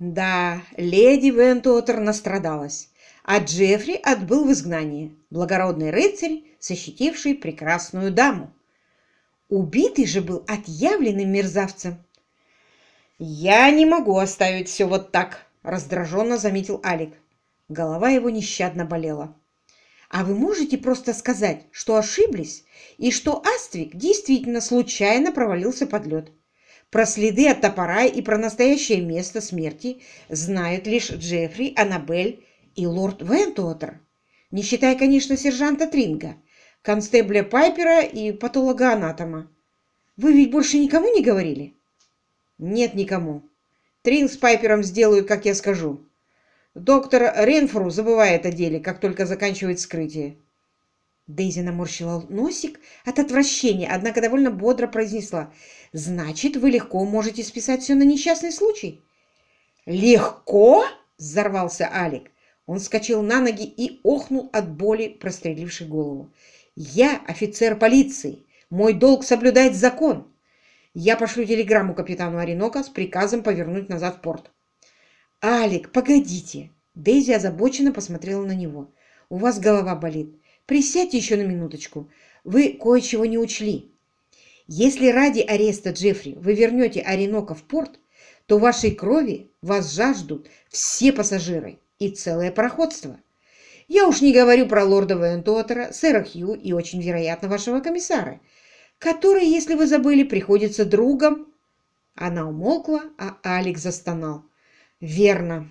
Да, леди Вентуотер настрадалась, а Джеффри отбыл в изгнание, благородный рыцарь, защитивший прекрасную даму. Убитый же был отъявленным мерзавцем. «Я не могу оставить все вот так», — раздраженно заметил Алик. Голова его нещадно болела. «А вы можете просто сказать, что ошиблись, и что Аствик действительно случайно провалился под лед?» Про следы от топора и про настоящее место смерти знают лишь Джеффри, Аннабель и лорд Вентуотер, не считая, конечно, сержанта Тринга, констебля Пайпера и патологоанатома. Вы ведь больше никому не говорили? Нет, никому. Тринг с Пайпером сделают, как я скажу. Доктор Ренфру забывает о деле, как только заканчивает вскрытие. Дейзи наморщила носик от отвращения, однако довольно бодро произнесла. «Значит, вы легко можете списать все на несчастный случай?» «Легко?» – взорвался Алик. Он вскочил на ноги и охнул от боли, прострелившей голову. «Я офицер полиции. Мой долг соблюдать закон. Я пошлю телеграмму капитану Оренока с приказом повернуть назад в порт». «Алик, погодите!» Дейзи озабоченно посмотрела на него. «У вас голова болит. Присядьте еще на минуточку. Вы кое-чего не учли. Если ради ареста Джеффри вы вернете Оренока в порт, то вашей крови вас жаждут все пассажиры и целое пароходство. Я уж не говорю про лорда Вентотера, сэра Хью и очень вероятно вашего комиссара, который, если вы забыли, приходится другом. Она умолкла, а Алекс застонал. Верно.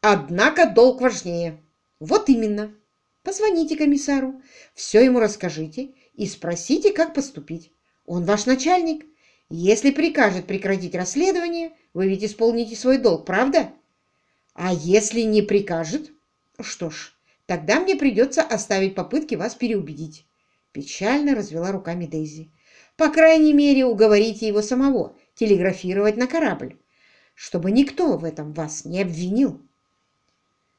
Однако долг важнее. Вот именно. Позвоните комиссару, все ему расскажите и спросите, как поступить. Он ваш начальник. Если прикажет прекратить расследование, вы ведь исполните свой долг, правда? А если не прикажет? Что ж, тогда мне придется оставить попытки вас переубедить. Печально развела руками Дейзи. По крайней мере, уговорите его самого телеграфировать на корабль, чтобы никто в этом вас не обвинил.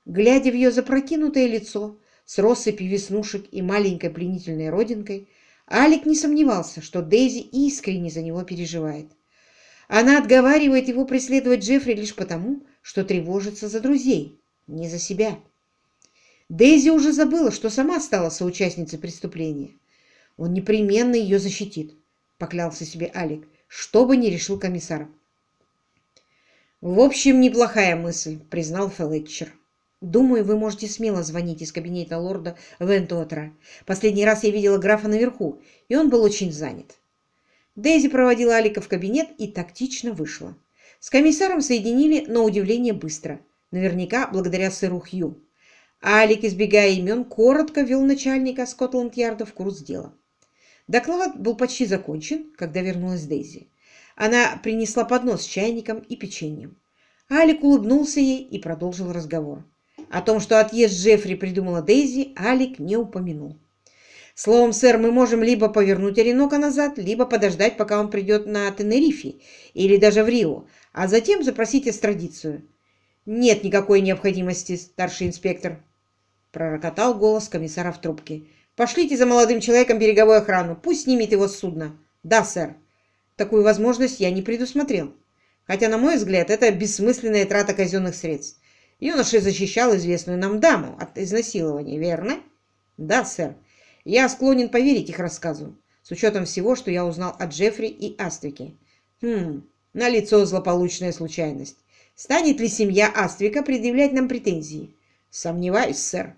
Глядя в ее запрокинутое лицо, с россыпью веснушек и маленькой пленительной родинкой, Алик не сомневался, что Дейзи искренне за него переживает. Она отговаривает его преследовать Джеффри лишь потому, что тревожится за друзей, не за себя. Дейзи уже забыла, что сама стала соучастницей преступления. Он непременно ее защитит, поклялся себе Алик, что бы ни решил комиссар. «В общем, неплохая мысль», — признал Фелетчер. Думаю, вы можете смело звонить из кабинета лорда Вентуотера. Последний раз я видела графа наверху, и он был очень занят. Дейзи проводила Алика в кабинет и тактично вышла. С комиссаром соединили, на удивление, быстро. Наверняка благодаря сыру Хью. Алик, избегая имен, коротко вел начальника Скотланд-Ярда в курс дела. Доклад был почти закончен, когда вернулась Дейзи. Она принесла поднос с чайником и печеньем. Алик улыбнулся ей и продолжил разговор. О том, что отъезд Джеффри придумала Дейзи, Алик не упомянул. Словом, сэр, мы можем либо повернуть Оренока назад, либо подождать, пока он придет на Тенерифе или даже в Рио, а затем запросить экстрадицию. Нет никакой необходимости, старший инспектор, пророкотал голос комиссара в трубке. Пошлите за молодым человеком береговую охрану, пусть снимет его с судна. Да, сэр. Такую возможность я не предусмотрел. Хотя, на мой взгляд, это бессмысленная трата казенных средств. Юноша защищал известную нам даму от изнасилования, верно? Да, сэр. Я склонен поверить их рассказу, с учетом всего, что я узнал от Джеффри и Аствики. Хм, налицо злополучная случайность. Станет ли семья Аствика предъявлять нам претензии? Сомневаюсь, сэр.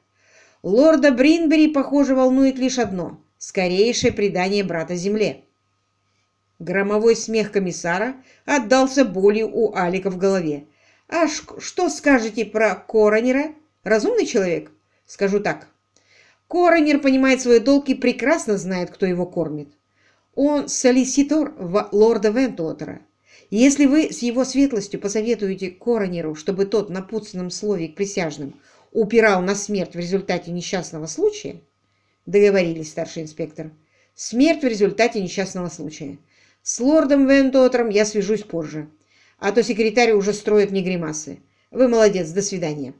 Лорда Бринбери, похоже, волнует лишь одно – скорейшее предание брата земле. Громовой смех комиссара отдался болью у Алика в голове. А что скажете про Коронера? Разумный человек? Скажу так. Коронер понимает свой долг и прекрасно знает, кто его кормит. Он солиситор лорда Вентуотера. Если вы с его светлостью посоветуете Коронеру, чтобы тот на путственном слове к присяжным упирал на смерть в результате несчастного случая, договорились, старший инспектор. Смерть в результате несчастного случая. С лордом Вентуотером я свяжусь позже а то секретарь уже строит мне гримасы. Вы молодец, до свидания.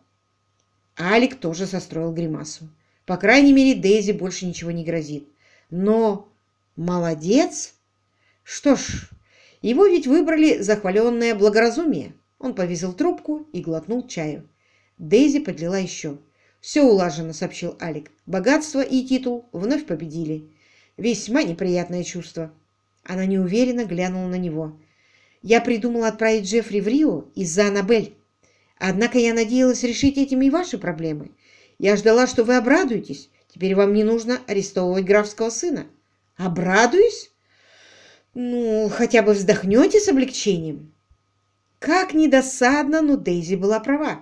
Алик тоже состроил гримасу. По крайней мере, Дейзи больше ничего не грозит. Но молодец? Что ж, его ведь выбрали захваленное благоразумие. Он повесил трубку и глотнул чаю. Дейзи подлила еще. «Все улажено», — сообщил Алик. «Богатство и титул вновь победили. Весьма неприятное чувство». Она неуверенно глянула на него. «Я придумала отправить Джеффри в Рио из-за Аннабель. Однако я надеялась решить этим и ваши проблемы. Я ждала, что вы обрадуетесь. Теперь вам не нужно арестовывать графского сына». «Обрадуюсь?» «Ну, хотя бы вздохнете с облегчением». Как недосадно, но Дейзи была права.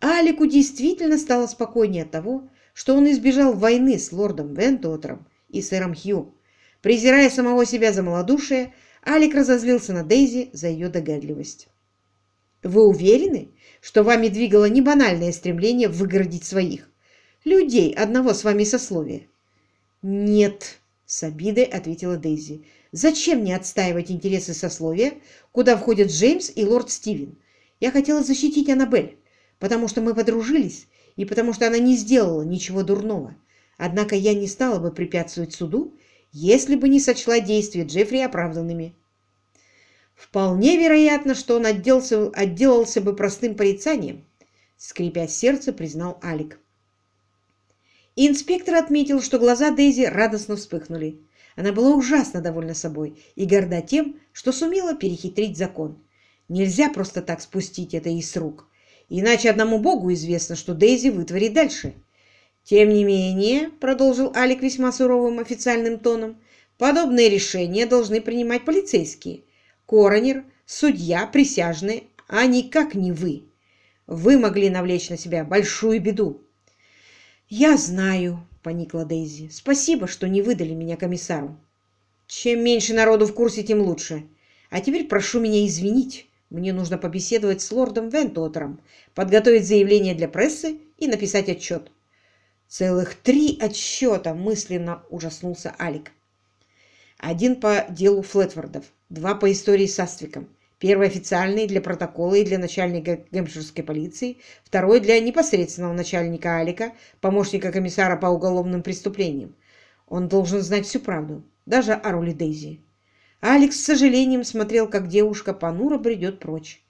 Алику действительно стало спокойнее от того, что он избежал войны с лордом Вентуотером и сэром Хью. Презирая самого себя за малодушие, Алик разозлился на Дейзи за ее догадливость. «Вы уверены, что вами двигало не банальное стремление выгородить своих? Людей одного с вами сословия?» «Нет», — с обидой ответила Дейзи. «Зачем мне отстаивать интересы сословия, куда входят Джеймс и лорд Стивен? Я хотела защитить Аннабель потому что мы подружились и потому что она не сделала ничего дурного. Однако я не стала бы препятствовать суду, если бы не сочла действия Джеффри оправданными. Вполне вероятно, что он отделался, отделался бы простым порицанием, скрипя сердце, признал Алик. Инспектор отметил, что глаза Дейзи радостно вспыхнули. Она была ужасно довольна собой и горда тем, что сумела перехитрить закон. Нельзя просто так спустить это из рук. Иначе одному Богу известно, что Дейзи вытворит дальше. Тем не менее, продолжил Алик весьма суровым официальным тоном, подобные решения должны принимать полицейские. Коронер, судья, присяжные, а никак не вы. Вы могли навлечь на себя большую беду. «Я знаю», — поникла Дейзи. «Спасибо, что не выдали меня комиссару. Чем меньше народу в курсе, тем лучше. А теперь прошу меня извинить. Мне нужно побеседовать с лордом Вентотером, подготовить заявление для прессы и написать отчет. Целых три отчета, мысленно ужаснулся Алик. Один по делу Флетфордов, два по истории с Аствиком. Первый официальный для протокола и для начальника гэмпширской полиции, второй для непосредственного начальника Алика, помощника комиссара по уголовным преступлениям. Он должен знать всю правду, даже о роли Дейзи. Алекс с сожалением смотрел, как девушка понуро бредет прочь.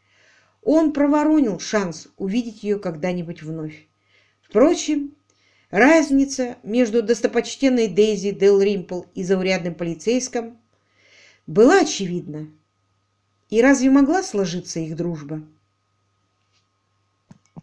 Он проворонил шанс увидеть ее когда-нибудь вновь. Впрочем, разница между достопочтенной Дейзи Дел Римпл и заурядным полицейским была очевидна. И разве могла сложиться их дружба?